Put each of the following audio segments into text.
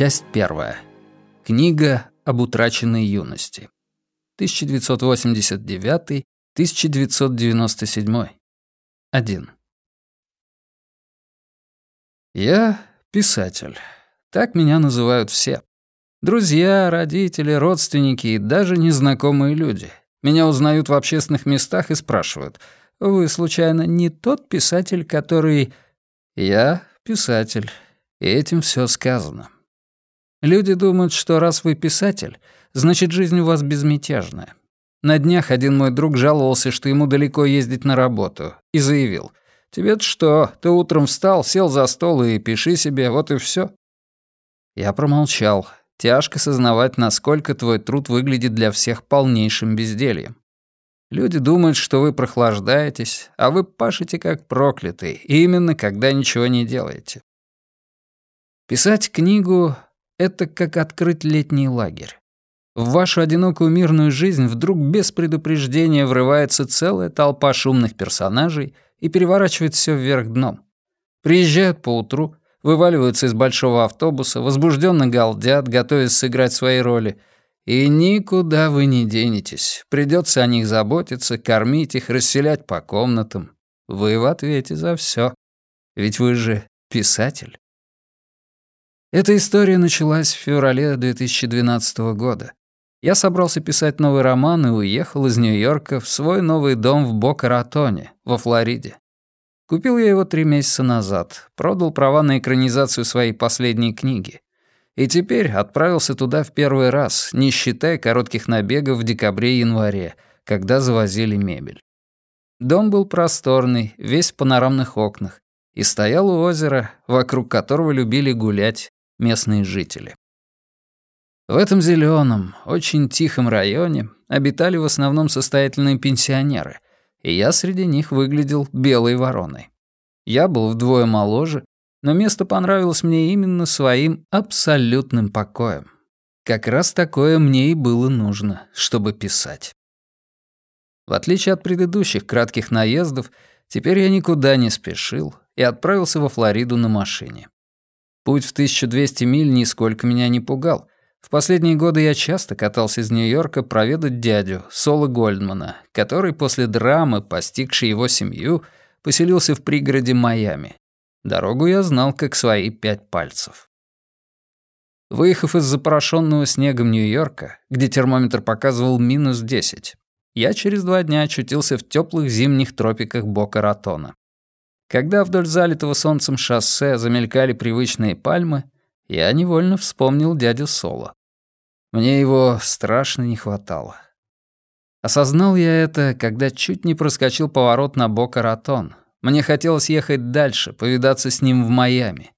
Часть первая. Книга об утраченной юности. 1989-1997. 1. Я писатель. Так меня называют все. Друзья, родители, родственники и даже незнакомые люди. Меня узнают в общественных местах и спрашивают, «Вы, случайно, не тот писатель, который...» Я писатель, и этим все сказано. Люди думают, что раз вы писатель, значит, жизнь у вас безмятежная. На днях один мой друг жаловался, что ему далеко ездить на работу, и заявил, «Тебе-то что, ты утром встал, сел за стол и пиши себе, вот и все. Я промолчал. Тяжко сознавать, насколько твой труд выглядит для всех полнейшим бездельем. Люди думают, что вы прохлаждаетесь, а вы пашете как проклятый, именно когда ничего не делаете. Писать книгу — это как открыть летний лагерь. В вашу одинокую мирную жизнь вдруг без предупреждения врывается целая толпа шумных персонажей и переворачивает все вверх дном. Приезжают поутру, вываливаются из большого автобуса, возбужденно галдят, готовясь сыграть свои роли — и никуда вы не денетесь. Придется о них заботиться, кормить их, расселять по комнатам. Вы в ответе за все. Ведь вы же писатель. Эта история началась в феврале 2012 года. Я собрался писать новый роман и уехал из Нью-Йорка в свой новый дом в Бока-Ратоне, во Флориде. Купил я его три месяца назад, продал права на экранизацию своей последней книги. И теперь отправился туда в первый раз, не считая коротких набегов в декабре и январе, когда завозили мебель. Дом был просторный, весь в панорамных окнах, и стоял у озера, вокруг которого любили гулять местные жители. В этом зеленом, очень тихом районе обитали в основном состоятельные пенсионеры, и я среди них выглядел белой вороной. Я был вдвое моложе, но место понравилось мне именно своим абсолютным покоем. Как раз такое мне и было нужно, чтобы писать. В отличие от предыдущих кратких наездов, теперь я никуда не спешил и отправился во Флориду на машине. Путь в 1200 миль нисколько меня не пугал. В последние годы я часто катался из Нью-Йорка проведать дядю, Соло Гольдмана, который после драмы, постигшей его семью, поселился в пригороде Майами, Дорогу я знал как свои пять пальцев. Выехав из запорошенного снегом Нью-Йорка, где термометр показывал минус 10, я через два дня очутился в теплых зимних тропиках Бока-Ратона. Когда вдоль залитого солнцем шоссе замелькали привычные пальмы, я невольно вспомнил дядю Соло. Мне его страшно не хватало. Осознал я это, когда чуть не проскочил поворот на Бока-Ратон, мне хотелось ехать дальше, повидаться с ним в Майами.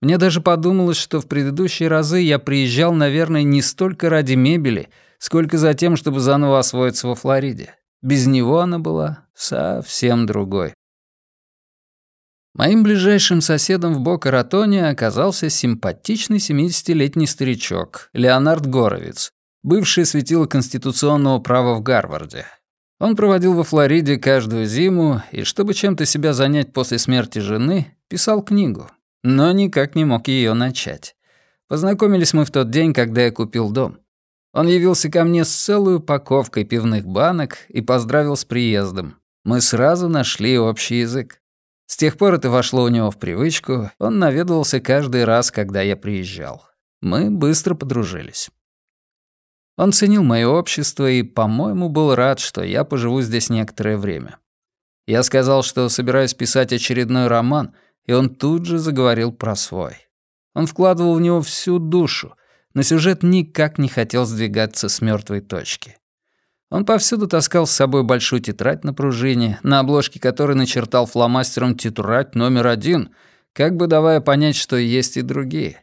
Мне даже подумалось, что в предыдущие разы я приезжал, наверное, не столько ради мебели, сколько за тем, чтобы заново освоиться во Флориде. Без него она была совсем другой. Моим ближайшим соседом в Бока-Ратоне оказался симпатичный 70-летний старичок, Леонард Горовиц, бывший светило конституционного права в Гарварде. Он проводил во Флориде каждую зиму, и чтобы чем-то себя занять после смерти жены, писал книгу, но никак не мог ее начать. Познакомились мы в тот день, когда я купил дом. Он явился ко мне с целой упаковкой пивных банок и поздравил с приездом. Мы сразу нашли общий язык. С тех пор это вошло у него в привычку, он наведывался каждый раз, когда я приезжал. Мы быстро подружились. Он ценил мое общество и, по-моему, был рад, что я поживу здесь некоторое время. Я сказал, что собираюсь писать очередной роман, и он тут же заговорил про свой. Он вкладывал в него всю душу, но сюжет никак не хотел сдвигаться с мертвой точки. Он повсюду таскал с собой большую тетрадь на пружине, на обложке которой начертал фломастером тетрадь номер один, как бы давая понять, что есть и другие.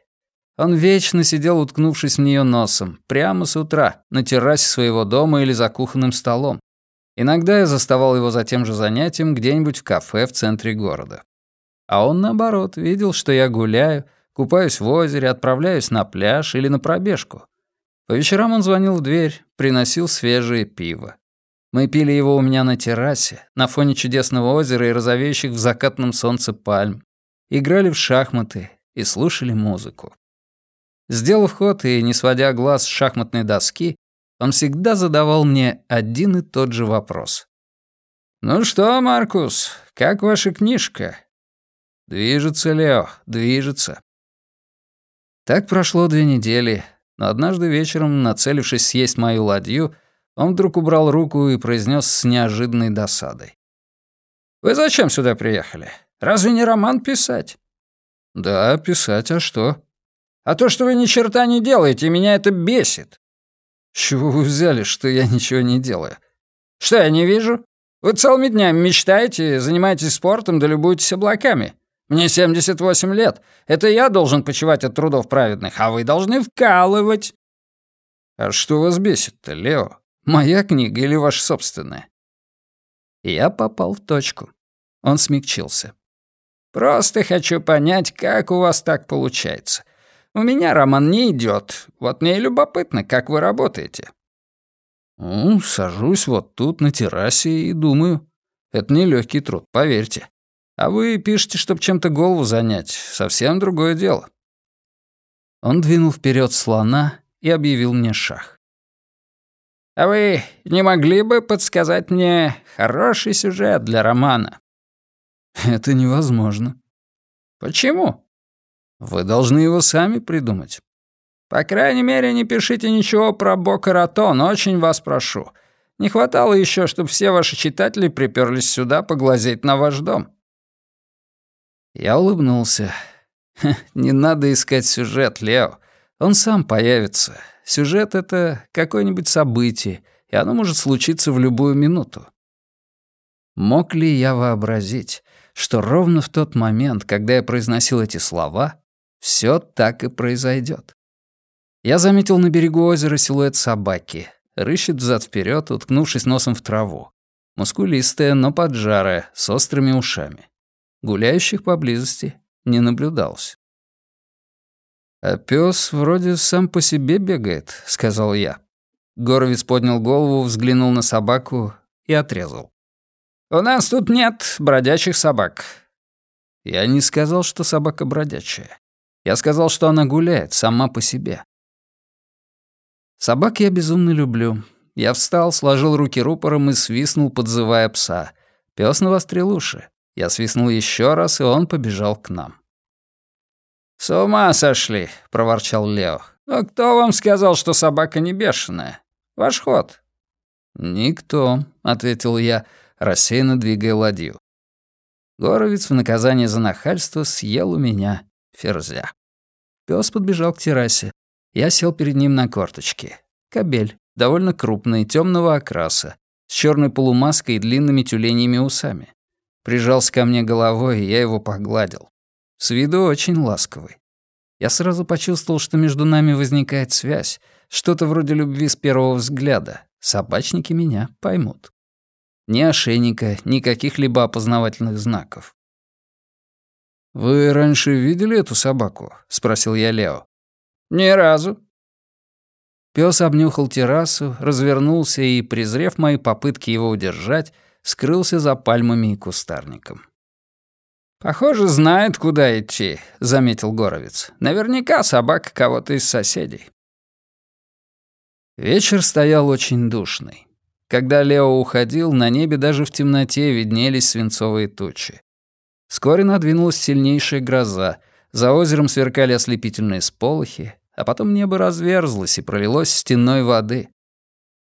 Он вечно сидел, уткнувшись в нее носом, прямо с утра, на террасе своего дома или за кухонным столом. Иногда я заставал его за тем же занятием где-нибудь в кафе в центре города. А он, наоборот, видел, что я гуляю, купаюсь в озере, отправляюсь на пляж или на пробежку. По вечерам он звонил в дверь, приносил свежее пиво. Мы пили его у меня на террасе, на фоне чудесного озера и розовеющих в закатном солнце пальм. Играли в шахматы и слушали музыку. Сделав ход и не сводя глаз с шахматной доски, он всегда задавал мне один и тот же вопрос. «Ну что, Маркус, как ваша книжка?» «Движется, Лео, движется». Так прошло две недели, но однажды вечером, нацелившись съесть мою ладью, он вдруг убрал руку и произнес с неожиданной досадой. «Вы зачем сюда приехали? Разве не роман писать?» «Да, писать, а что?» «А то, что вы ни черта не делаете, меня это бесит». «С чего вы взяли, что я ничего не делаю?» «Что я не вижу? Вы целыми днями мечтаете, занимаетесь спортом да любуетесь облаками. Мне 78 лет. Это я должен почивать от трудов праведных, а вы должны вкалывать». «А что вас бесит-то, Лео? Моя книга или ваша собственная?» Я попал в точку. Он смягчился. «Просто хочу понять, как у вас так получается. У меня роман не идет. Вот мне и любопытно, как вы работаете. Ну, сажусь вот тут на террасе и думаю. Это не легкий труд, поверьте. А вы пишете, чтобы чем-то голову занять. Совсем другое дело. Он двинул вперед слона и объявил мне шах. «А вы не могли бы подсказать мне хороший сюжет для романа?» «Это невозможно». «Почему?» «Вы должны его сами придумать. По крайней мере, не пишите ничего про Бока-Ратон, очень вас прошу. Не хватало еще, чтобы все ваши читатели приперлись сюда поглазеть на ваш дом». Я улыбнулся. «Не надо искать сюжет, Лео. Он сам появится. Сюжет — это какое-нибудь событие, и оно может случиться в любую минуту». Мог ли я вообразить, что ровно в тот момент, когда я произносил эти слова, все так и произойдет? Я заметил на берегу озера силуэт собаки. Рыщет взад вперед, уткнувшись носом в траву. Мускулистая, но поджарая, с острыми ушами. Гуляющих поблизости не наблюдалось. «А пес вроде сам по себе бегает», — сказал я. Горовец поднял голову, взглянул на собаку и отрезал. «У нас тут нет бродячих собак». Я не сказал, что собака бродячая. Я сказал, что она гуляет сама по себе. Собак я безумно люблю. Я встал, сложил руки рупором и свистнул, подзывая пса. Пёс навострил уши. Я свистнул еще раз, и он побежал к нам. «С ума сошли!» — проворчал Лео. «А кто вам сказал, что собака не бешеная? Ваш ход». «Никто», — ответил я, рассеянно двигая ладью. Горовец в наказание за нахальство съел у меня ферзя. Пёс подбежал к террасе. Я сел перед ним на корточки. Кобель, довольно крупный, темного окраса, с черной полумаской и длинными тюленями усами. Прижался ко мне головой, и я его погладил. С виду очень ласковый. Я сразу почувствовал, что между нами возникает связь, что-то вроде любви с первого взгляда. Собачники меня поймут. Ни ошейника, ни каких-либо опознавательных знаков. «Вы раньше видели эту собаку?» — спросил я Лео. «Ни разу». Пёс обнюхал террасу, развернулся и, презрев мои попытки его удержать, скрылся за пальмами и кустарником. «Похоже, знает, куда идти», — заметил Горовец. «Наверняка собака кого-то из соседей». Вечер стоял очень душный. Когда Лео уходил, на небе даже в темноте виднелись свинцовые тучи. Вскоре надвинулась сильнейшая гроза, за озером сверкали ослепительные сполохи, а потом небо разверзлось и пролилось стеной воды.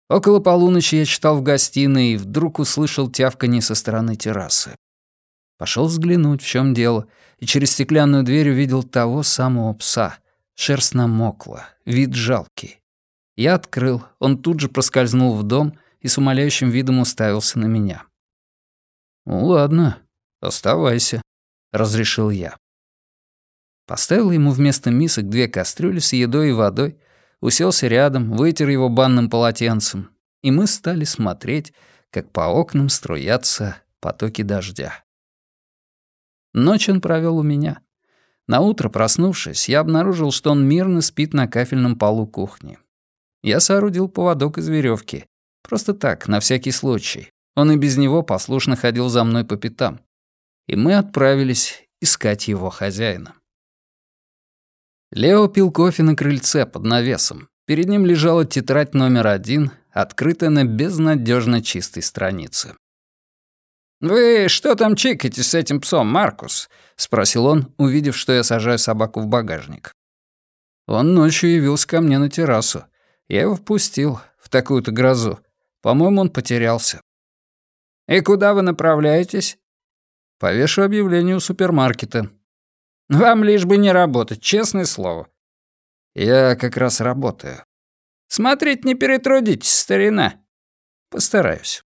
Около полуночи я читал в гостиной и вдруг услышал тявканье со стороны террасы. Пошел взглянуть, в чем дело, и через стеклянную дверь увидел того самого пса. Шерсть намокла, вид жалкий. Я открыл, он тут же проскользнул в дом и с умоляющим видом уставился на меня. «Ну ладно, оставайся», — разрешил я. Поставил ему вместо мисок две кастрюли с едой и водой, уселся рядом, вытер его банным полотенцем, и мы стали смотреть, как по окнам струятся потоки дождя. Ночь он провел у меня. На утро, проснувшись, я обнаружил, что он мирно спит на кафельном полу кухни. Я соорудил поводок из веревки, просто так, на всякий случай. Он и без него послушно ходил за мной по пятам. И мы отправились искать его хозяина. Лео пил кофе на крыльце под навесом. Перед ним лежала тетрадь номер один, открытая на безнадежно чистой странице. «Вы что там чикаете с этим псом, Маркус?» — спросил он, увидев, что я сажаю собаку в багажник. Он ночью явился ко мне на террасу. Я его впустил в такую-то грозу. По-моему, он потерялся. «И куда вы направляетесь?» «Повешу объявление у супермаркета». «Вам лишь бы не работать, честное слово». «Я как раз работаю». «Смотреть не перетрудитесь, старина». «Постараюсь».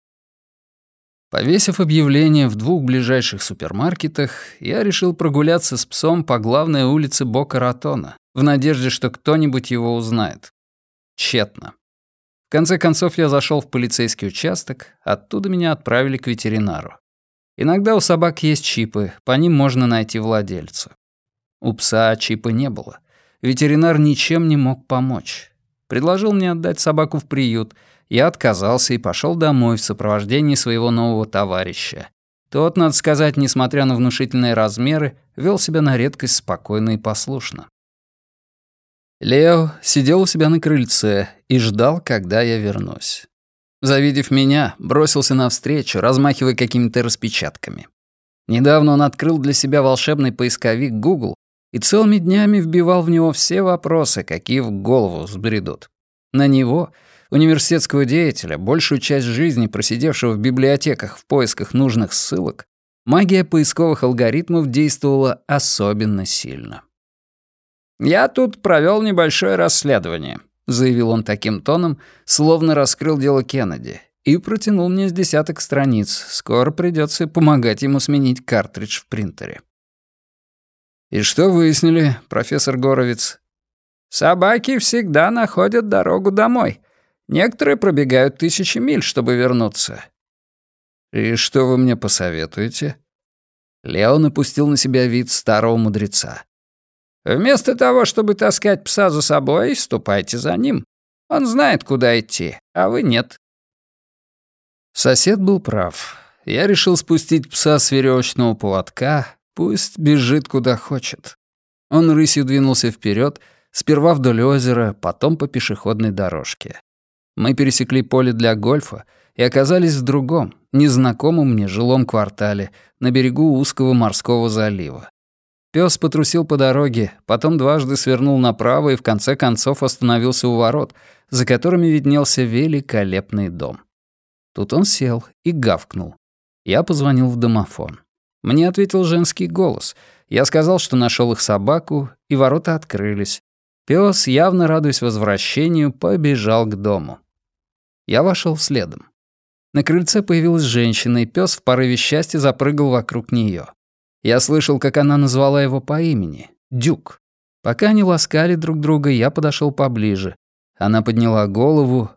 Повесив объявление в двух ближайших супермаркетах, я решил прогуляться с псом по главной улице Бока-Ратона, в надежде, что кто-нибудь его узнает. Тщетно. В конце концов, я зашел в полицейский участок, оттуда меня отправили к ветеринару. Иногда у собак есть чипы, по ним можно найти владельца. У пса чипа не было. Ветеринар ничем не мог помочь. Предложил мне отдать собаку в приют — я отказался и пошел домой в сопровождении своего нового товарища. Тот, надо сказать, несмотря на внушительные размеры, вел себя на редкость спокойно и послушно. Лео сидел у себя на крыльце и ждал, когда я вернусь. Завидев меня, бросился навстречу, размахивая какими-то распечатками. Недавно он открыл для себя волшебный поисковик Google и целыми днями вбивал в него все вопросы, какие в голову взбредут. На него университетского деятеля, большую часть жизни просидевшего в библиотеках в поисках нужных ссылок, магия поисковых алгоритмов действовала особенно сильно. «Я тут провел небольшое расследование», — заявил он таким тоном, словно раскрыл дело Кеннеди, и протянул мне с десяток страниц. Скоро придется помогать ему сменить картридж в принтере. «И что выяснили, профессор Горовец?» «Собаки всегда находят дорогу домой», Некоторые пробегают тысячи миль, чтобы вернуться. И что вы мне посоветуете? Лео напустил на себя вид старого мудреца. Вместо того, чтобы таскать пса за собой, ступайте за ним. Он знает, куда идти, а вы нет. Сосед был прав. Я решил спустить пса с веревочного поводка, пусть бежит куда хочет. Он рысью двинулся вперед, сперва вдоль озера, потом по пешеходной дорожке. Мы пересекли поле для гольфа и оказались в другом, незнакомом мне жилом квартале, на берегу узкого морского залива. Пёс потрусил по дороге, потом дважды свернул направо и в конце концов остановился у ворот, за которыми виднелся великолепный дом. Тут он сел и гавкнул. Я позвонил в домофон. Мне ответил женский голос. Я сказал, что нашел их собаку, и ворота открылись. Пёс, явно радуясь возвращению, побежал к дому. Я вошел следом. На крыльце появилась женщина, и пес в порыве счастья запрыгал вокруг нее. Я слышал, как она назвала его по имени — Дюк. Пока они ласкали друг друга, я подошел поближе. Она подняла голову,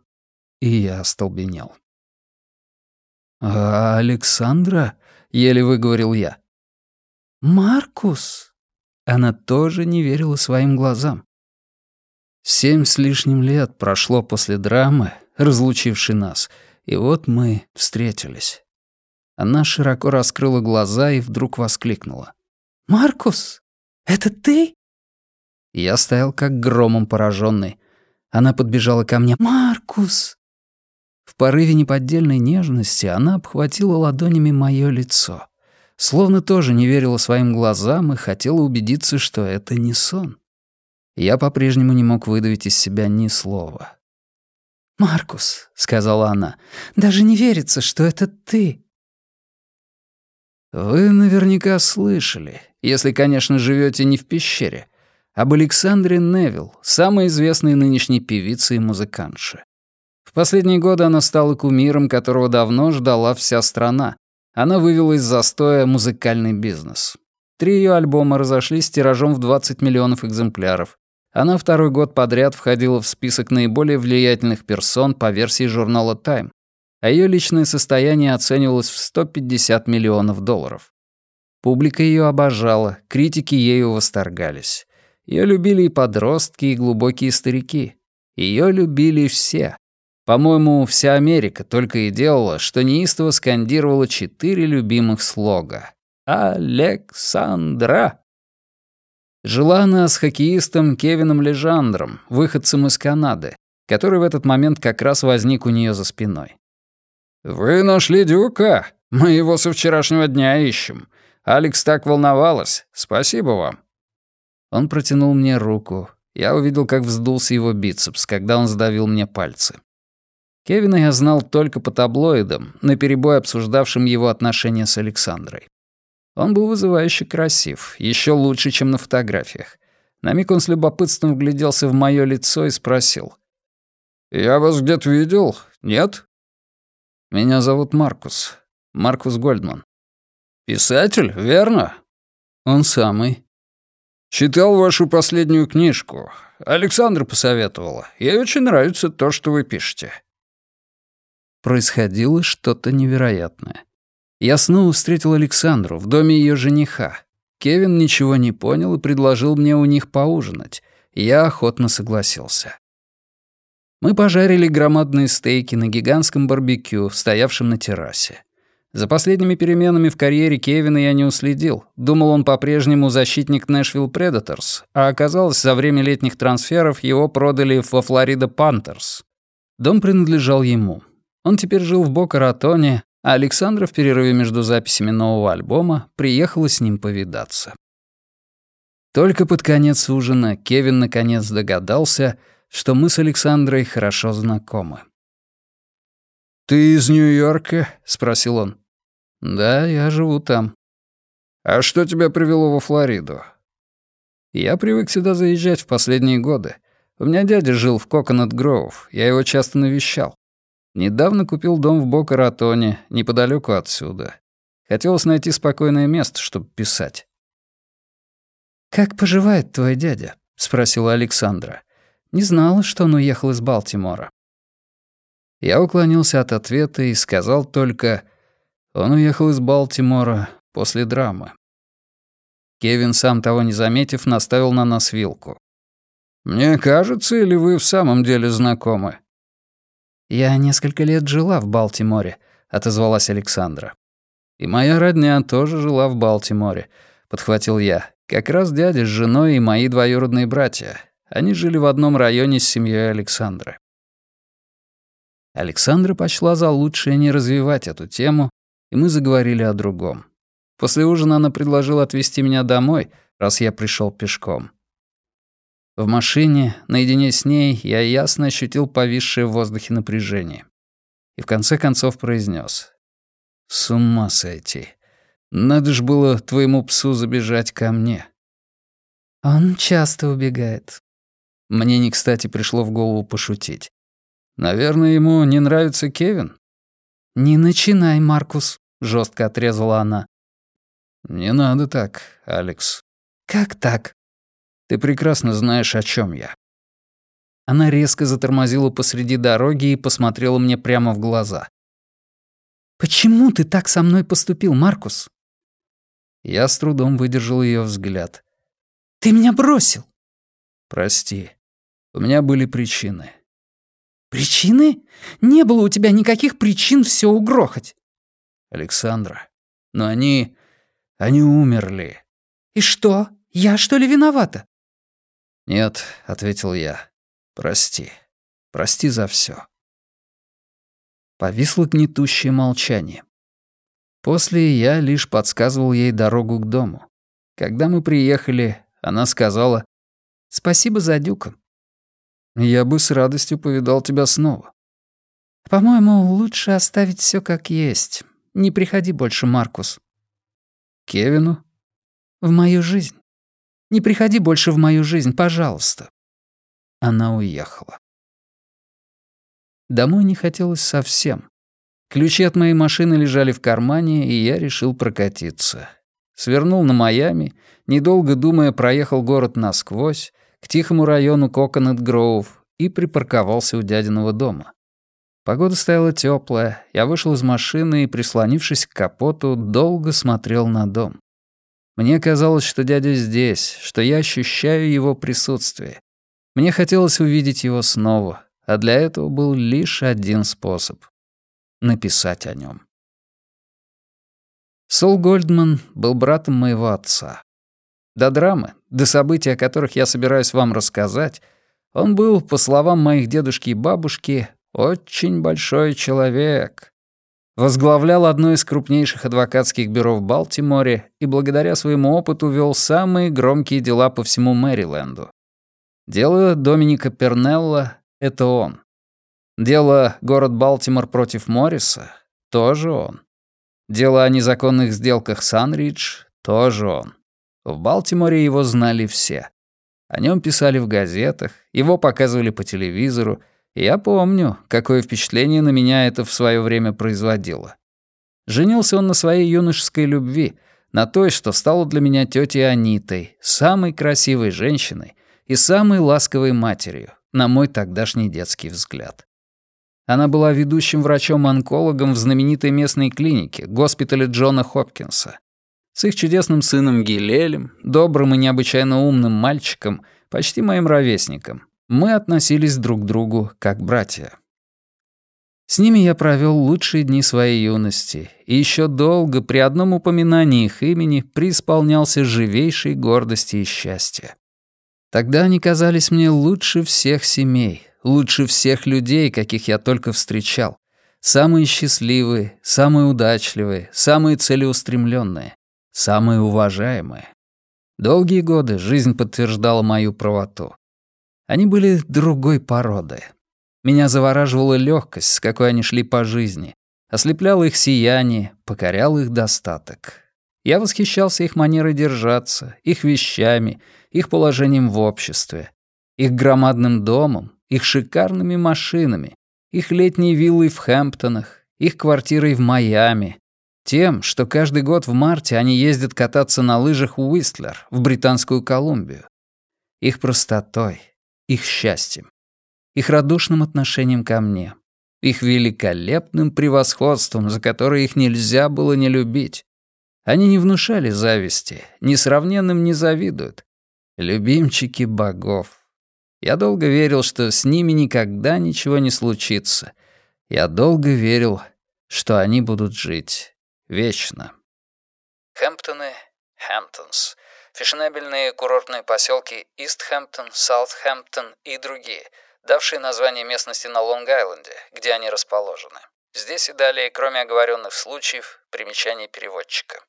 и я остолбенел. «А Александра?» — еле выговорил я. «Маркус?» Она тоже не верила своим глазам. Семь с лишним лет прошло после драмы, разлучивший нас, и вот мы встретились. Она широко раскрыла глаза и вдруг воскликнула. «Маркус, это ты?» Я стоял как громом пораженный. Она подбежала ко мне. «Маркус!» В порыве неподдельной нежности она обхватила ладонями мое лицо. Словно тоже не верила своим глазам и хотела убедиться, что это не сон. Я по-прежнему не мог выдавить из себя ни слова. «Маркус», — сказала она, — «даже не верится, что это ты». Вы наверняка слышали, если, конечно, живете не в пещере, об Александре Невилл, самой известной нынешней певице и музыкантше. Последние годы она стала кумиром, которого давно ждала вся страна. Она вывела из застоя музыкальный бизнес. Три ее альбома разошлись с тиражом в 20 миллионов экземпляров. Она второй год подряд входила в список наиболее влиятельных персон по версии журнала Time, а ее личное состояние оценивалось в 150 миллионов долларов. Публика ее обожала, критики ею восторгались. Ее любили и подростки, и глубокие старики. Ее любили все. По-моему, вся Америка только и делала, что неистово скандировала четыре любимых слога. «Александра!» Жила она с хоккеистом Кевином Лежандром, выходцем из Канады, который в этот момент как раз возник у нее за спиной. «Вы нашли Дюка? Мы его со вчерашнего дня ищем. Алекс так волновалась. Спасибо вам». Он протянул мне руку. Я увидел, как вздулся его бицепс, когда он сдавил мне пальцы. Кевина я знал только по таблоидам, наперебой обсуждавшим его отношения с Александрой. Он был вызывающе красив, еще лучше, чем на фотографиях. На миг он с любопытством вгляделся в мое лицо и спросил. «Я вас где-то видел? Нет?» «Меня зовут Маркус. Маркус Гольдман». «Писатель, верно?» «Он самый». «Читал вашу последнюю книжку. Александра посоветовала. Ей очень нравится то, что вы пишете». Происходило что-то невероятное. Я снова встретил Александру в доме ее жениха. Кевин ничего не понял и предложил мне у них поужинать. Я охотно согласился. Мы пожарили громадные стейки на гигантском барбекю, стоявшем на террасе. За последними переменами в карьере Кевина я не уследил. Думал, он по-прежнему защитник Нэшвилл Предаторс, а оказалось, за время летних трансферов его продали во Флорида Пантерс. Дом принадлежал ему. Он теперь жил в Бока-Ратоне, а Александра в перерыве между записями нового альбома приехала с ним повидаться. Только под конец ужина Кевин наконец догадался, что мы с Александрой хорошо знакомы. «Ты из Нью-Йорка?» — спросил он. «Да, я живу там». «А что тебя привело во Флориду?» «Я привык сюда заезжать в последние годы. У меня дядя жил в Коконат Гроув, я его часто навещал. Недавно купил дом в Бока-Ратоне, неподалеку отсюда. Хотелось найти спокойное место, чтобы писать. «Как поживает твой дядя?» — спросила Александра. «Не знала, что он уехал из Балтимора». Я уклонился от ответа и сказал только, «Он уехал из Балтимора после драмы». Кевин, сам того не заметив, наставил на нас вилку. «Мне кажется, или вы в самом деле знакомы?» «Я несколько лет жила в Балтиморе», — отозвалась Александра. «И моя родня тоже жила в Балтиморе», — подхватил я. «Как раз дядя с женой и мои двоюродные братья. Они жили в одном районе с семьей Александры». Александра почла за лучшее не развивать эту тему, и мы заговорили о другом. После ужина она предложила отвезти меня домой, раз я пришел пешком. В машине, наедине с ней, я ясно ощутил повисшее в воздухе напряжение. И в конце концов произнес: «С ума сойти. Надо ж было твоему псу забежать ко мне». «Он часто убегает». Мне не кстати пришло в голову пошутить. «Наверное, ему не нравится Кевин?» «Не начинай, Маркус», — жестко отрезала она. «Не надо так, Алекс». «Как так?» Ты прекрасно знаешь, о чем я». Она резко затормозила посреди дороги и посмотрела мне прямо в глаза. «Почему ты так со мной поступил, Маркус?» Я с трудом выдержал ее взгляд. «Ты меня бросил!» «Прости. У меня были причины». «Причины? Не было у тебя никаких причин все угрохать». «Александра, но они... они умерли». «И что? Я что ли виновата?» «Нет», — ответил я. «Прости. Прости за все. Повисло гнетущее молчание. После я лишь подсказывал ей дорогу к дому. Когда мы приехали, она сказала «Спасибо за дюка». «Я бы с радостью повидал тебя снова». «По-моему, лучше оставить все как есть. Не приходи больше, Маркус». «Кевину?» «В мою жизнь». Не приходи больше в мою жизнь, пожалуйста». Она уехала. Домой не хотелось совсем. Ключи от моей машины лежали в кармане, и я решил прокатиться. Свернул на Майами, недолго думая, проехал город насквозь, к тихому району Коконат Гроув и припарковался у дядиного дома. Погода стояла теплая, я вышел из машины и, прислонившись к капоту, долго смотрел на дом. Мне казалось, что дядя здесь, что я ощущаю его присутствие. Мне хотелось увидеть его снова, а для этого был лишь один способ — написать о нем. Сол Гольдман был братом моего отца. До драмы, до событий, о которых я собираюсь вам рассказать, он был, по словам моих дедушки и бабушки, очень большой человек. Возглавлял одно из крупнейших адвокатских бюро в Балтиморе и благодаря своему опыту вел самые громкие дела по всему Мэриленду. Дело Доминика Пернелла — это он. Дело «Город Балтимор против Морриса» — тоже он. Дело о незаконных сделках Санридж — тоже он. В Балтиморе его знали все. О нем писали в газетах, его показывали по телевизору, я помню, какое впечатление на меня это в свое время производило. Женился он на своей юношеской любви, на той, что стала для меня тетей Анитой, самой красивой женщиной и самой ласковой матерью, на мой тогдашний детский взгляд. Она была ведущим врачом-онкологом в знаменитой местной клинике, госпитале Джона Хопкинса. С их чудесным сыном Гилелем, добрым и необычайно умным мальчиком, почти моим ровесником, мы относились друг к другу как братья. С ними я провел лучшие дни своей юности, и еще долго при одном упоминании их имени преисполнялся живейшей гордости и счастья. Тогда они казались мне лучше всех семей, лучше всех людей, каких я только встречал. Самые счастливые, самые удачливые, самые целеустремленные, самые уважаемые. Долгие годы жизнь подтверждала мою правоту. Они были другой породы. Меня завораживала легкость, с какой они шли по жизни, ослепляло их сияние, покорял их достаток. Я восхищался их манерой держаться, их вещами, их положением в обществе, их громадным домом, их шикарными машинами, их летней виллой в Хэмптонах, их квартирой в Майами, тем, что каждый год в марте они ездят кататься на лыжах в Уистлер, в Британскую Колумбию. Их простотой, их счастьем, их радушным отношением ко мне, их великолепным превосходством, за которое их нельзя было не любить. Они не внушали зависти, несравненным не завидуют. Любимчики богов. Я долго верил, что с ними никогда ничего не случится. Я долго верил, что они будут жить вечно. Хэмптоны, Хэмптонс. Фешенебельные курортные поселки Истхэмптон, Саутхэмптон и другие, давшие название местности на Лонг-Айленде, где они расположены. Здесь и далее, кроме оговоренных случаев, примечаний переводчика.